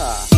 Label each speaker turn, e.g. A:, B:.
A: Yeehaw.